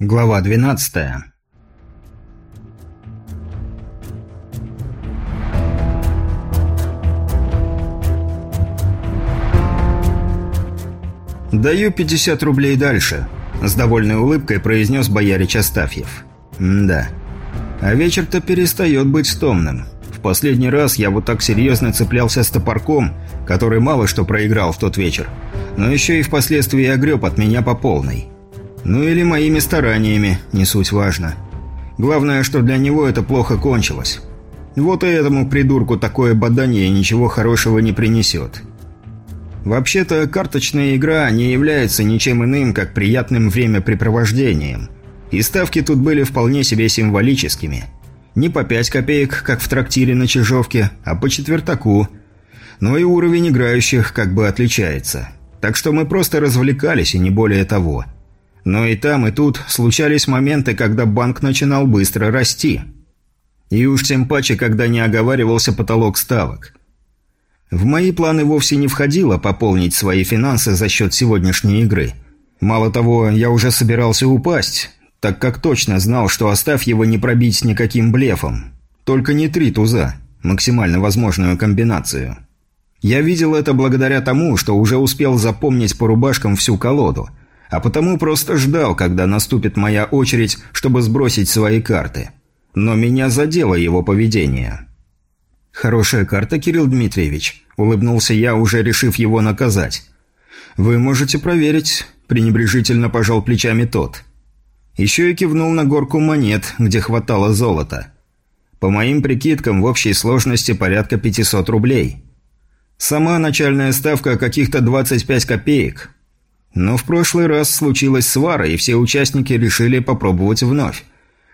Глава 12 «Даю 50 рублей дальше», – с довольной улыбкой произнес боярич Астафьев. «Да. А вечер-то перестает быть стомным. В последний раз я вот так серьезно цеплялся с топорком, который мало что проиграл в тот вечер, но еще и впоследствии огреб от меня по полной». Ну или моими стараниями, не суть важно. Главное, что для него это плохо кончилось. Вот и этому придурку такое бадание ничего хорошего не принесет. Вообще-то, карточная игра не является ничем иным, как приятным времяпрепровождением. И ставки тут были вполне себе символическими. Не по 5 копеек, как в трактире на Чижовке, а по четвертаку. Но и уровень играющих как бы отличается. Так что мы просто развлекались, и не более того. Но и там, и тут случались моменты, когда банк начинал быстро расти. И уж тем паче, когда не оговаривался потолок ставок. В мои планы вовсе не входило пополнить свои финансы за счет сегодняшней игры. Мало того, я уже собирался упасть, так как точно знал, что оставь его не пробить никаким блефом. Только не три туза, максимально возможную комбинацию. Я видел это благодаря тому, что уже успел запомнить по рубашкам всю колоду – а потому просто ждал, когда наступит моя очередь, чтобы сбросить свои карты. Но меня задело его поведение. «Хорошая карта, Кирилл Дмитриевич», – улыбнулся я, уже решив его наказать. «Вы можете проверить», – пренебрежительно пожал плечами тот. Еще и кивнул на горку монет, где хватало золота. По моим прикидкам, в общей сложности порядка 500 рублей. Сама начальная ставка каких-то 25 копеек, но в прошлый раз случилась свара, и все участники решили попробовать вновь.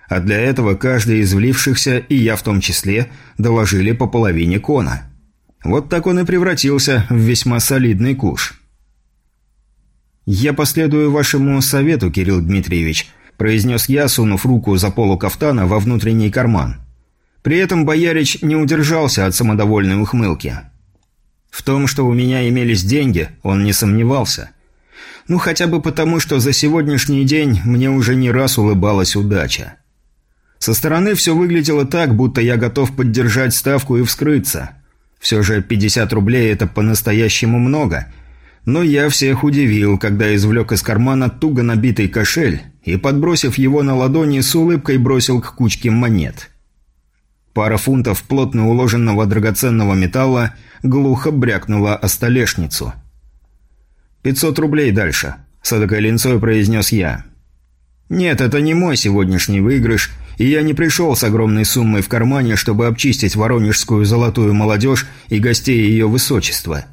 А для этого каждый из влившихся, и я в том числе, доложили по половине кона. Вот так он и превратился в весьма солидный куш. «Я последую вашему совету, Кирилл Дмитриевич», – произнес я, сунув руку за полу кафтана во внутренний карман. При этом боярич не удержался от самодовольной ухмылки. В том, что у меня имелись деньги, он не сомневался – ну, хотя бы потому, что за сегодняшний день мне уже не раз улыбалась удача. Со стороны все выглядело так, будто я готов поддержать ставку и вскрыться. Все же 50 рублей – это по-настоящему много. Но я всех удивил, когда извлек из кармана туго набитый кошель и, подбросив его на ладони, с улыбкой бросил к кучке монет. Пара фунтов плотно уложенного драгоценного металла глухо брякнула о столешницу – «Пятьсот рублей дальше», – с эдакой линцой произнес я. «Нет, это не мой сегодняшний выигрыш, и я не пришел с огромной суммой в кармане, чтобы обчистить воронежскую золотую молодежь и гостей ее высочества.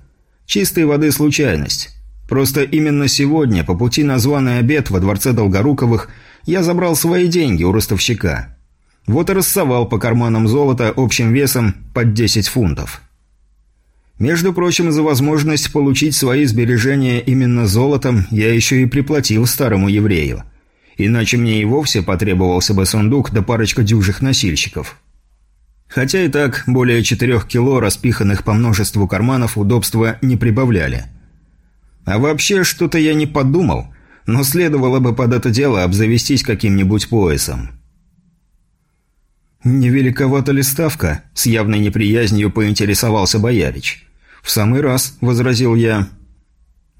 Чистой воды случайность. Просто именно сегодня, по пути на званый обед во дворце Долгоруковых, я забрал свои деньги у ростовщика. Вот и рассовал по карманам золота общим весом под 10 фунтов». Между прочим, за возможность получить свои сбережения именно золотом я еще и приплатил старому еврею. Иначе мне и вовсе потребовался бы сундук да парочка дюжих носильщиков. Хотя и так более четырех кило, распиханных по множеству карманов, удобства не прибавляли. А вообще, что-то я не подумал, но следовало бы под это дело обзавестись каким-нибудь поясом. «Не великовата ли ставка?» – с явной неприязнью поинтересовался боярич. «В самый раз», – возразил я.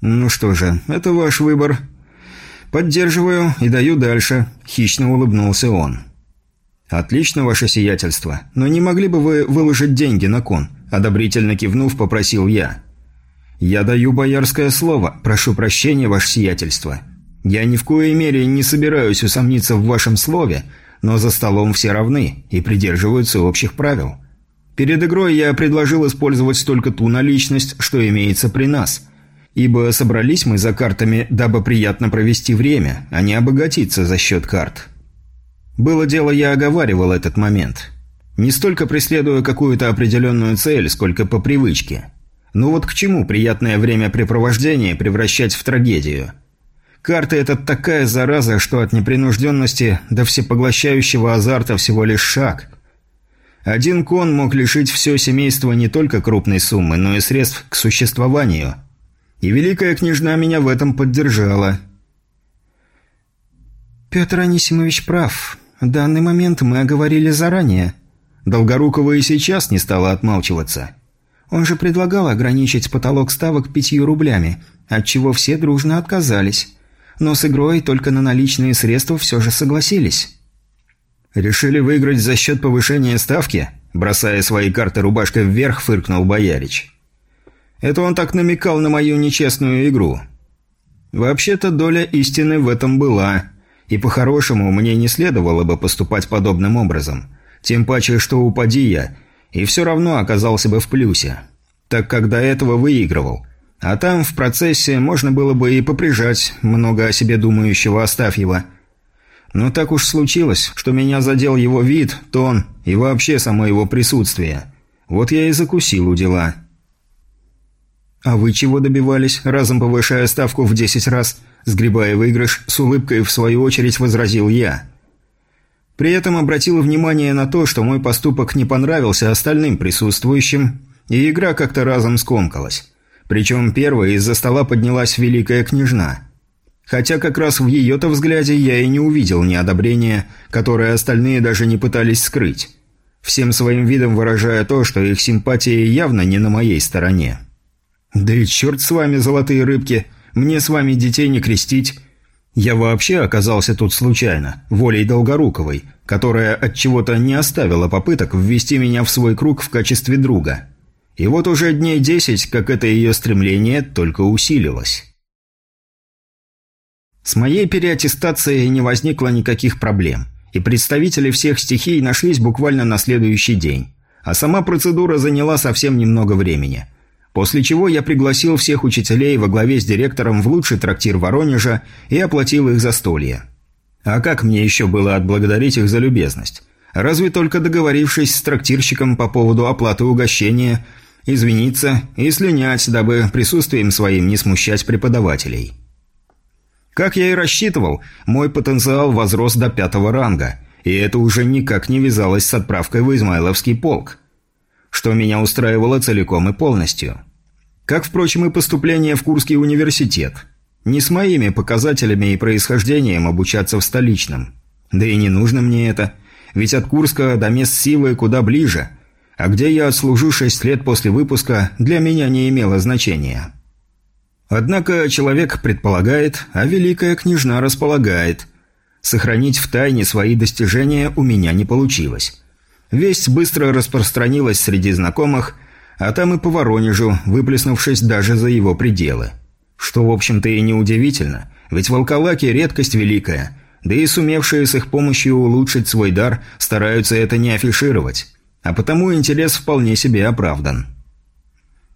«Ну что же, это ваш выбор. Поддерживаю и даю дальше», – хищно улыбнулся он. «Отлично, ваше сиятельство. Но не могли бы вы выложить деньги на кон?» – одобрительно кивнув, попросил я. «Я даю боярское слово. Прошу прощения, ваше сиятельство. Я ни в коей мере не собираюсь усомниться в вашем слове, но за столом все равны и придерживаются общих правил». Перед игрой я предложил использовать только ту наличность, что имеется при нас. Ибо собрались мы за картами, дабы приятно провести время, а не обогатиться за счет карт. Было дело, я оговаривал этот момент. Не столько преследуя какую-то определенную цель, сколько по привычке. Ну вот к чему приятное времяпрепровождение превращать в трагедию? Карты – это такая зараза, что от непринужденности до всепоглощающего азарта всего лишь шаг – один кон мог лишить все семейство не только крупной суммы, но и средств к существованию. И великая княжна меня в этом поддержала. «Петр Анисимович прав. Данный момент мы оговорили заранее». Долгорукова и сейчас не стала отмалчиваться. Он же предлагал ограничить потолок ставок пятью рублями, от чего все дружно отказались. Но с игрой только на наличные средства все же согласились. «Решили выиграть за счет повышения ставки?» Бросая свои карты рубашкой вверх, фыркнул Боярич. «Это он так намекал на мою нечестную игру. Вообще-то доля истины в этом была, и по-хорошему мне не следовало бы поступать подобным образом. Тем паче, что упади я, и все равно оказался бы в плюсе, так как до этого выигрывал. А там в процессе можно было бы и поприжать много о себе думающего Астафьева. Но так уж случилось, что меня задел его вид, тон и вообще само его присутствие. Вот я и закусил у дела». «А вы чего добивались, разом повышая ставку в десять раз?» Сгребая выигрыш, с улыбкой в свою очередь возразил я. При этом обратил внимание на то, что мой поступок не понравился остальным присутствующим, и игра как-то разом скомкалась. Причем первой из-за стола поднялась великая княжна. Хотя как раз в ее-то взгляде я и не увидел неодобрения, которое остальные даже не пытались скрыть, всем своим видом выражая то, что их симпатии явно не на моей стороне. «Да и черт с вами, золотые рыбки! Мне с вами детей не крестить!» Я вообще оказался тут случайно, волей Долгоруковой, которая от чего-то не оставила попыток ввести меня в свой круг в качестве друга. И вот уже дней десять, как это ее стремление только усилилось. С моей переаттестацией не возникло никаких проблем, и представители всех стихий нашлись буквально на следующий день. А сама процедура заняла совсем немного времени – После чего я пригласил всех учителей во главе с директором в лучший трактир Воронежа и оплатил их застолье. А как мне еще было отблагодарить их за любезность? Разве только договорившись с трактирщиком по поводу оплаты угощения, извиниться и слинять, дабы присутствием своим не смущать преподавателей. Как я и рассчитывал, мой потенциал возрос до пятого ранга, и это уже никак не вязалось с отправкой в Измайловский полк, что меня устраивало целиком и полностью. Как, впрочем, и поступление в Курский университет. Не с моими показателями и происхождением обучаться в столичном. Да и не нужно мне это, ведь от Курска до мест силы куда ближе, а где я отслужу шесть лет после выпуска, для меня не имело значения. Однако человек предполагает, а великая княжна располагает. Сохранить в тайне свои достижения у меня не получилось. Весть быстро распространилась среди знакомых – а там и по Воронежу, выплеснувшись даже за его пределы. Что, в общем-то, и неудивительно, ведь волколаки – редкость великая, да и сумевшие с их помощью улучшить свой дар стараются это не афишировать, а потому интерес вполне себе оправдан.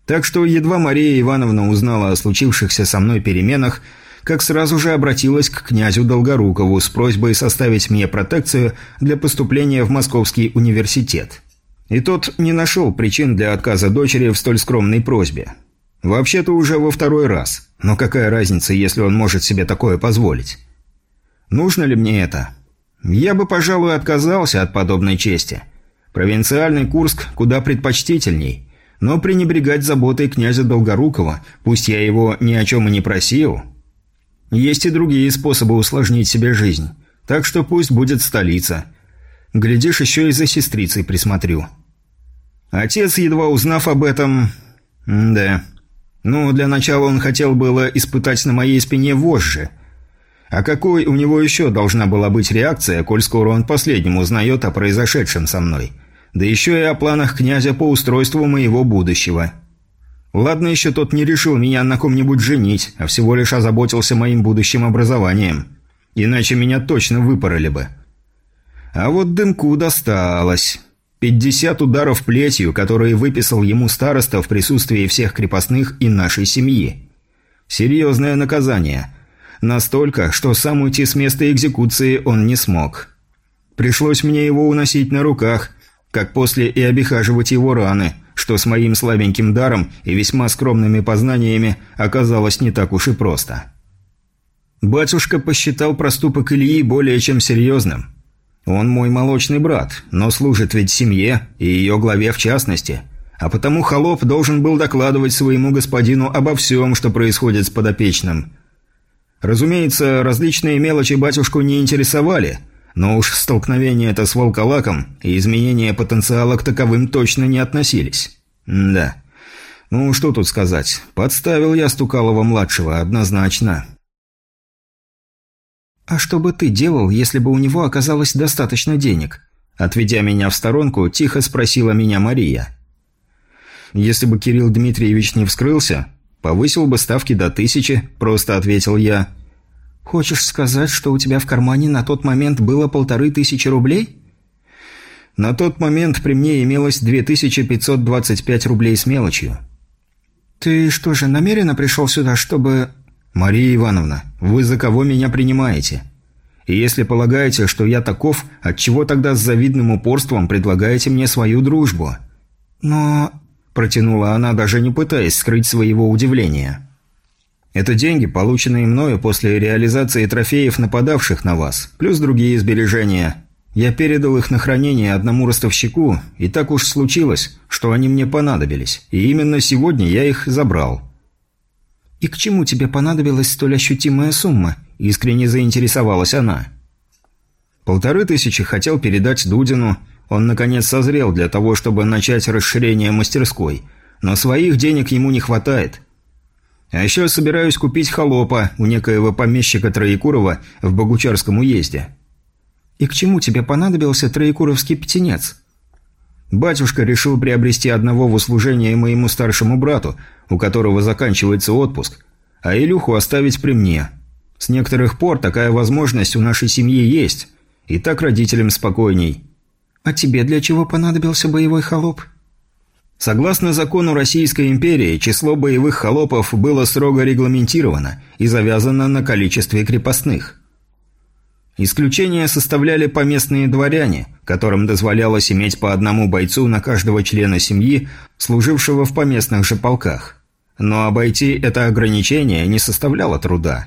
Так что едва Мария Ивановна узнала о случившихся со мной переменах, как сразу же обратилась к князю Долгорукову с просьбой составить мне протекцию для поступления в Московский университет. И тот не нашел причин для отказа дочери в столь скромной просьбе. Вообще-то уже во второй раз. Но какая разница, если он может себе такое позволить? Нужно ли мне это? Я бы, пожалуй, отказался от подобной чести. Провинциальный Курск куда предпочтительней. Но пренебрегать заботой князя Долгорукова, пусть я его ни о чем и не просил... Есть и другие способы усложнить себе жизнь. Так что пусть будет столица. Глядишь, еще и за сестрицей присмотрю. Отец, едва узнав об этом... М да. Ну, для начала он хотел было испытать на моей спине вожжи. А какой у него еще должна была быть реакция, коль скоро он последним узнает о произошедшем со мной? Да еще и о планах князя по устройству моего будущего. Ладно, еще тот не решил меня на ком-нибудь женить, а всего лишь озаботился моим будущим образованием. Иначе меня точно выпороли бы. А вот дымку досталось. Пятьдесят ударов плетью, которые выписал ему староста в присутствии всех крепостных и нашей семьи. Серьезное наказание. Настолько, что сам уйти с места экзекуции он не смог. Пришлось мне его уносить на руках, как после и обихаживать его раны, что с моим слабеньким даром и весьма скромными познаниями оказалось не так уж и просто. Батюшка посчитал проступок Ильи более чем серьезным – он мой молочный брат, но служит ведь семье, и ее главе в частности. А потому холоп должен был докладывать своему господину обо всем, что происходит с подопечным. Разумеется, различные мелочи батюшку не интересовали, но уж столкновение это с волколаком и изменение потенциала к таковым точно не относились. Да. Ну, что тут сказать. Подставил я Стукалова-младшего, однозначно. «А что бы ты делал, если бы у него оказалось достаточно денег?» Отведя меня в сторонку, тихо спросила меня Мария. «Если бы Кирилл Дмитриевич не вскрылся, повысил бы ставки до тысячи», – просто ответил я. «Хочешь сказать, что у тебя в кармане на тот момент было полторы тысячи рублей?» «На тот момент при мне имелось 2525 рублей с мелочью». «Ты что же, намеренно пришел сюда, чтобы...» «Мария Ивановна, вы за кого меня принимаете? И если полагаете, что я таков, отчего тогда с завидным упорством предлагаете мне свою дружбу?» «Но...» – протянула она, даже не пытаясь скрыть своего удивления. «Это деньги, полученные мною после реализации трофеев нападавших на вас, плюс другие сбережения. Я передал их на хранение одному ростовщику, и так уж случилось, что они мне понадобились, и именно сегодня я их забрал». «И к чему тебе понадобилась столь ощутимая сумма?» – искренне заинтересовалась она. «Полторы тысячи хотел передать Дудину. Он, наконец, созрел для того, чтобы начать расширение мастерской. Но своих денег ему не хватает. А еще собираюсь купить холопа у некоего помещика Троекурова в Богучарском уезде». «И к чему тебе понадобился Троекуровский птенец?» Батюшка решил приобрести одного в услужение моему старшему брату, у которого заканчивается отпуск, а Илюху оставить при мне. С некоторых пор такая возможность у нашей семьи есть, и так родителям спокойней. А тебе для чего понадобился боевой холоп? Согласно закону Российской империи, число боевых холопов было строго регламентировано и завязано на количестве крепостных. Исключение составляли поместные дворяне, которым дозволялось иметь по одному бойцу на каждого члена семьи, служившего в поместных же полках. Но обойти это ограничение не составляло труда.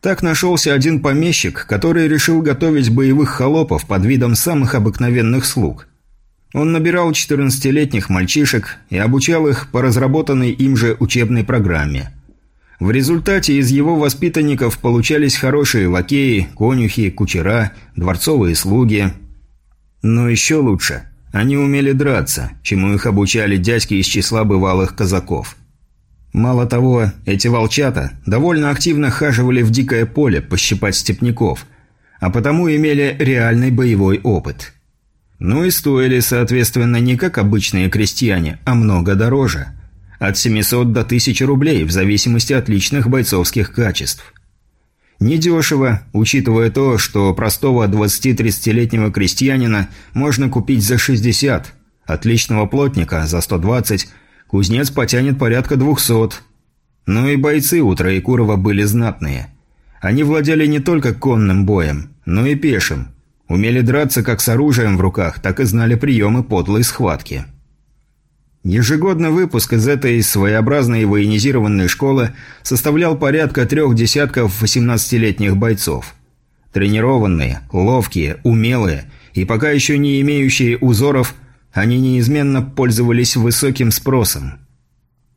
Так нашелся один помещик, который решил готовить боевых холопов под видом самых обыкновенных слуг. Он набирал 14-летних мальчишек и обучал их по разработанной им же учебной программе – в результате из его воспитанников получались хорошие лакеи, конюхи, кучера, дворцовые слуги. Но еще лучше, они умели драться, чему их обучали дядьки из числа бывалых казаков. Мало того, эти волчата довольно активно хаживали в дикое поле пощипать степняков, а потому имели реальный боевой опыт. Ну и стоили, соответственно, не как обычные крестьяне, а много дороже – от 700 до 1000 рублей, в зависимости от личных бойцовских качеств. Недешево, учитывая то, что простого 20-30-летнего крестьянина можно купить за 60, отличного плотника за 120, кузнец потянет порядка 200. Ну и бойцы у Троекурова были знатные. Они владели не только конным боем, но и пешим. Умели драться как с оружием в руках, так и знали приемы подлой схватки. Ежегодный выпуск из этой своеобразной военизированной школы составлял порядка трех десятков 18-летних бойцов. Тренированные, ловкие, умелые и пока еще не имеющие узоров, они неизменно пользовались высоким спросом.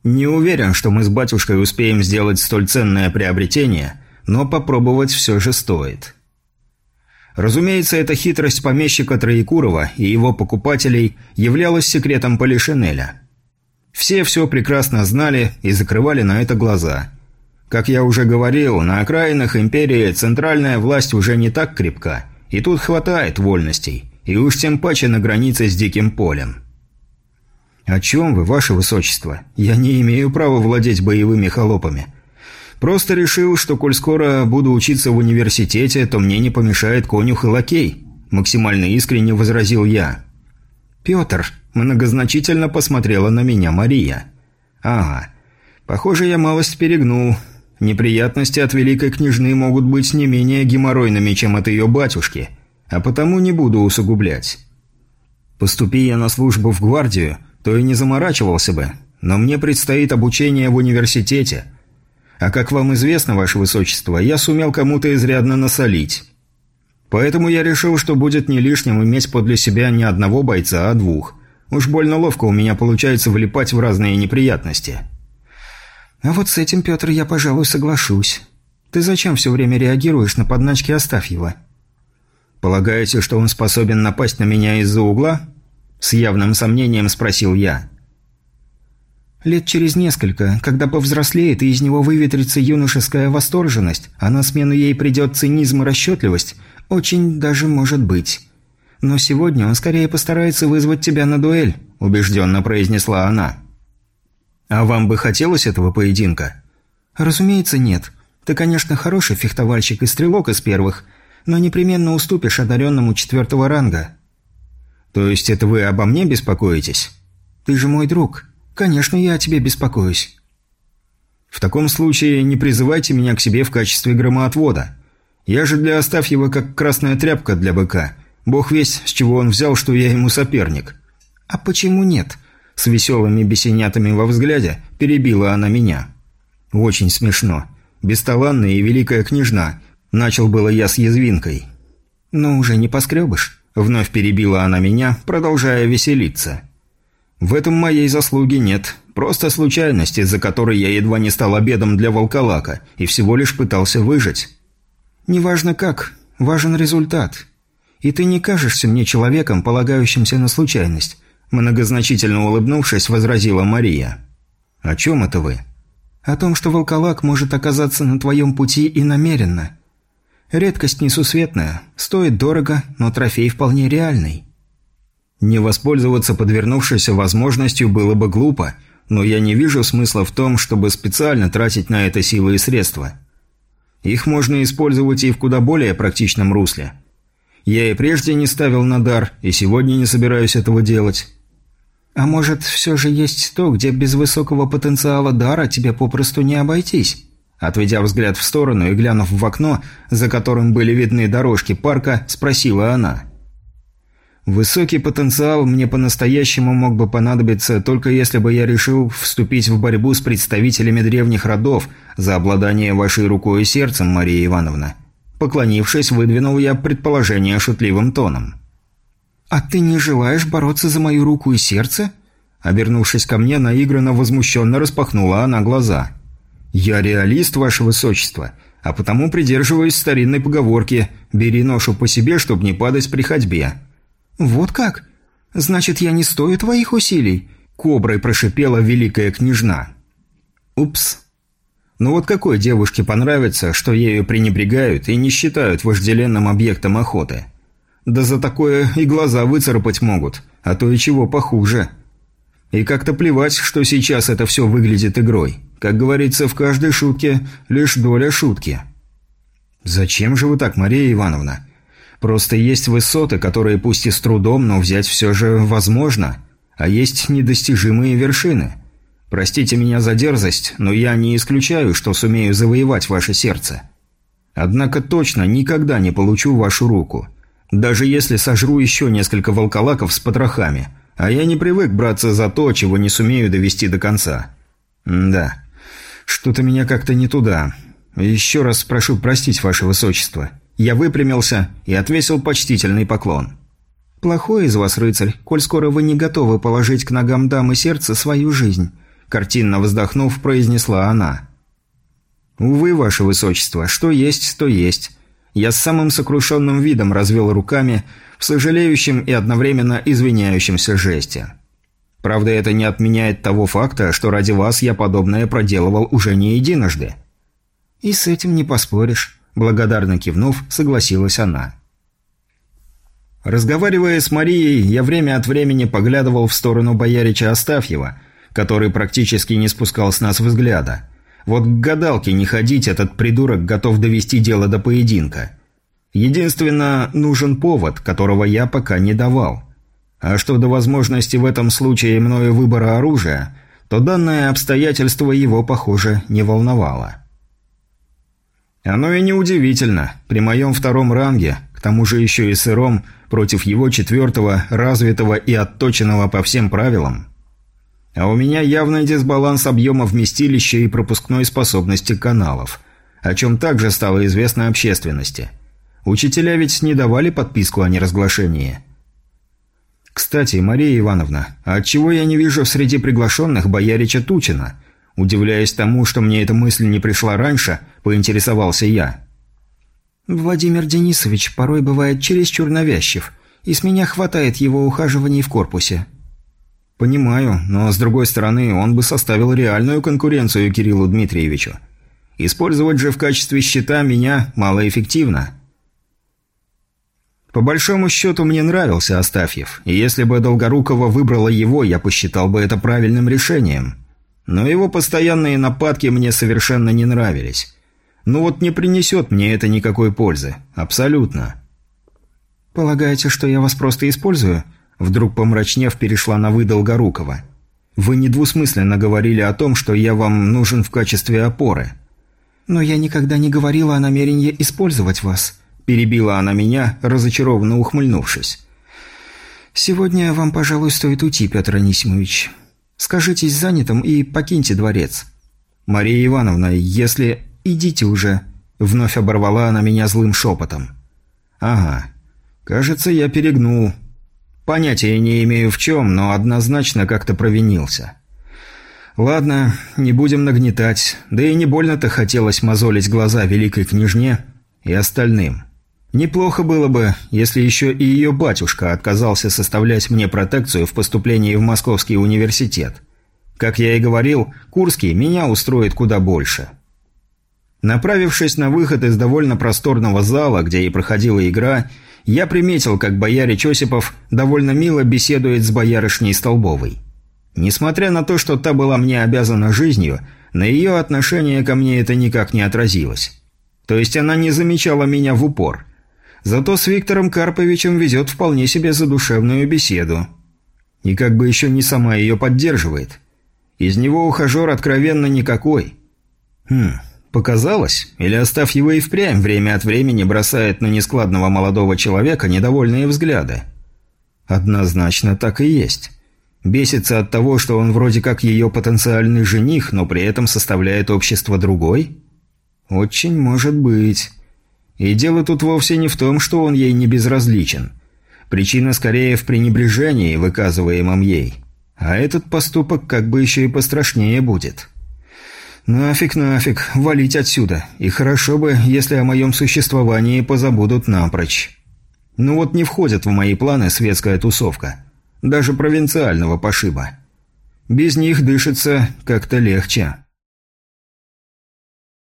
Не уверен, что мы с батюшкой успеем сделать столь ценное приобретение, но попробовать все же стоит. Разумеется, эта хитрость помещика Троекурова и его покупателей являлась секретом Полишинеля. Все все прекрасно знали и закрывали на это глаза. Как я уже говорил, на окраинах империи центральная власть уже не так крепка, и тут хватает вольностей, и уж тем паче на границе с Диким полем. «О чем вы, ваше высочество? Я не имею права владеть боевыми холопами. Просто решил, что коль скоро буду учиться в университете, то мне не помешает конюх и лакей», – максимально искренне возразил я. «Петр», – многозначительно посмотрела на меня Мария. «Ага. Похоже, я малость перегнул. Неприятности от великой княжны могут быть не менее геморройными, чем от ее батюшки, а потому не буду усугублять. Поступи я на службу в гвардию, то и не заморачивался бы, но мне предстоит обучение в университете – а как вам известно, ваше высочество, я сумел кому-то изрядно насолить. Поэтому я решил, что будет не лишним иметь подле себя не одного бойца, а двух. Уж больно ловко у меня получается влипать в разные неприятности. А вот с этим, Петр, я, пожалуй, соглашусь. Ты зачем все время реагируешь на подначки Астафьева?» «Полагаете, что он способен напасть на меня из-за угла?» С явным сомнением спросил я. «Лет через несколько, когда повзрослеет и из него выветрится юношеская восторженность, а на смену ей придет цинизм и расчетливость, очень даже может быть. Но сегодня он скорее постарается вызвать тебя на дуэль», – убежденно произнесла она. «А вам бы хотелось этого поединка?» «Разумеется, нет. Ты, конечно, хороший фехтовальщик и стрелок из первых, но непременно уступишь одаренному четвертого ранга». «То есть это вы обо мне беспокоитесь?» «Ты же мой друг. Конечно, я о тебе беспокоюсь». «В таком случае не призывайте меня к себе в качестве громоотвода. Я же для Астафьева как красная тряпка для быка. Бог весь, с чего он взял, что я ему соперник». «А почему нет?» С веселыми бесенятами во взгляде перебила она меня. «Очень смешно. Бесталанная и великая княжна. Начал было я с язвинкой». «Ну, уже не поскребыш?» Вновь перебила она меня, продолжая веселиться. «В этом моей заслуги нет. Просто случайность, из-за которой я едва не стал обедом для волколака и всего лишь пытался выжить». «Неважно как. Важен результат. И ты не кажешься мне человеком, полагающимся на случайность», многозначительно улыбнувшись, возразила Мария. «О чем это вы?» «О том, что волколак может оказаться на твоем пути и намеренно. Редкость несусветная, стоит дорого, но трофей вполне реальный. Не воспользоваться подвернувшейся возможностью было бы глупо, но я не вижу смысла в том, чтобы специально тратить на это силы и средства. Их можно использовать и в куда более практичном русле. Я и прежде не ставил на дар, и сегодня не собираюсь этого делать. А может, все же есть то, где без высокого потенциала дара тебе попросту не обойтись? Отведя взгляд в сторону и глянув в окно, за которым были видны дорожки парка, спросила она. «Высокий потенциал мне по-настоящему мог бы понадобиться, только если бы я решил вступить в борьбу с представителями древних родов за обладание вашей рукой и сердцем, Мария Ивановна». Поклонившись, выдвинул я предположение шутливым тоном. «А ты не желаешь бороться за мою руку и сердце?» Обернувшись ко мне, наигранно возмущенно распахнула она глаза – «Я реалист, ваше высочество, а потому придерживаюсь старинной поговорки «бери ношу по себе, чтобы не падать при ходьбе». «Вот как? Значит, я не стою твоих усилий?» – коброй прошипела великая княжна. «Упс. Ну вот какой девушке понравится, что ею пренебрегают и не считают вожделенным объектом охоты? Да за такое и глаза выцарапать могут, а то и чего похуже. И как-то плевать, что сейчас это все выглядит игрой». Как говорится, в каждой шутке лишь доля шутки. Зачем же вы так, Мария Ивановна? Просто есть высоты, которые пусть и с трудом, но взять все же возможно, а есть недостижимые вершины. Простите меня за дерзость, но я не исключаю, что сумею завоевать ваше сердце. Однако точно никогда не получу вашу руку. Даже если сожру еще несколько волколаков с потрохами, а я не привык браться за то, чего не сумею довести до конца. М да. «Что-то меня как-то не туда. Еще раз прошу простить, ваше высочество». Я выпрямился и отвесил почтительный поклон. «Плохой из вас рыцарь, коль скоро вы не готовы положить к ногам дамы сердца свою жизнь», картинно вздохнув, произнесла она. «Увы, ваше высочество, что есть, то есть». Я с самым сокрушенным видом развел руками в сожалеющем и одновременно извиняющемся жесте. Правда, это не отменяет того факта, что ради вас я подобное проделывал уже не единожды». «И с этим не поспоришь», – благодарно кивнув, согласилась она. Разговаривая с Марией, я время от времени поглядывал в сторону боярича Астафьева, который практически не спускал с нас взгляда. Вот к гадалке не ходить, этот придурок готов довести дело до поединка. Единственно, нужен повод, которого я пока не давал – а что до возможности в этом случае мною выбора оружия, то данное обстоятельство его, похоже, не волновало. Оно и неудивительно. При моем втором ранге, к тому же еще и сыром, против его четвертого, развитого и отточенного по всем правилам. А у меня явный дисбаланс объема вместилища и пропускной способности каналов, о чем также стало известно общественности. Учителя ведь не давали подписку о неразглашении – «Кстати, Мария Ивановна, а отчего я не вижу среди приглашенных боярича Тучина? Удивляясь тому, что мне эта мысль не пришла раньше, поинтересовался я. «Владимир Денисович порой бывает чересчур навязчив, и с меня хватает его ухаживаний в корпусе». «Понимаю, но с другой стороны, он бы составил реальную конкуренцию Кириллу Дмитриевичу. Использовать же в качестве щита меня малоэффективно». По большому счету мне нравился Астафьев, и если бы Долгорукова выбрала его, я посчитал бы это правильным решением. Но его постоянные нападки мне совершенно не нравились. Ну вот не принесет мне это никакой пользы. Абсолютно. «Полагаете, что я вас просто использую?» Вдруг помрачнев перешла на «вы» Долгорукова. «Вы недвусмысленно говорили о том, что я вам нужен в качестве опоры». «Но я никогда не говорила о намерении использовать вас», Перебила она меня, разочарованно ухмыльнувшись. «Сегодня вам, пожалуй, стоит уйти, Петр Анисимович. Скажитесь занятым и покиньте дворец». «Мария Ивановна, если... идите уже...» Вновь оборвала она меня злым шепотом. «Ага. Кажется, я перегнул. Понятия не имею в чем, но однозначно как-то провинился». «Ладно, не будем нагнетать, да и не больно-то хотелось мозолить глаза великой княжне и остальным». Неплохо было бы, если еще и ее батюшка отказался составлять мне протекцию в поступлении в Московский университет. Как я и говорил, Курский меня устроит куда больше. Направившись на выход из довольно просторного зала, где и проходила игра, я приметил, как бояре Осипов довольно мило беседует с боярышней Столбовой. Несмотря на то, что та была мне обязана жизнью, на ее отношение ко мне это никак не отразилось. То есть она не замечала меня в упор – Зато с Виктором Карповичем ведет вполне себе задушевную беседу. И как бы еще не сама ее поддерживает. Из него ухажер откровенно никакой. Хм, показалось? Или оставь его и впрямь время от времени бросает на нескладного молодого человека недовольные взгляды? Однозначно так и есть. Бесится от того, что он вроде как ее потенциальный жених, но при этом составляет общество другой? Очень может быть. И дело тут вовсе не в том, что он ей не безразличен. Причина скорее в пренебрежении, выказываемом ей. А этот поступок как бы еще и пострашнее будет. Нафиг, нафиг, валить отсюда. И хорошо бы, если о моем существовании позабудут напрочь. Ну вот не входит в мои планы светская тусовка. Даже провинциального пошиба. Без них дышится как-то легче.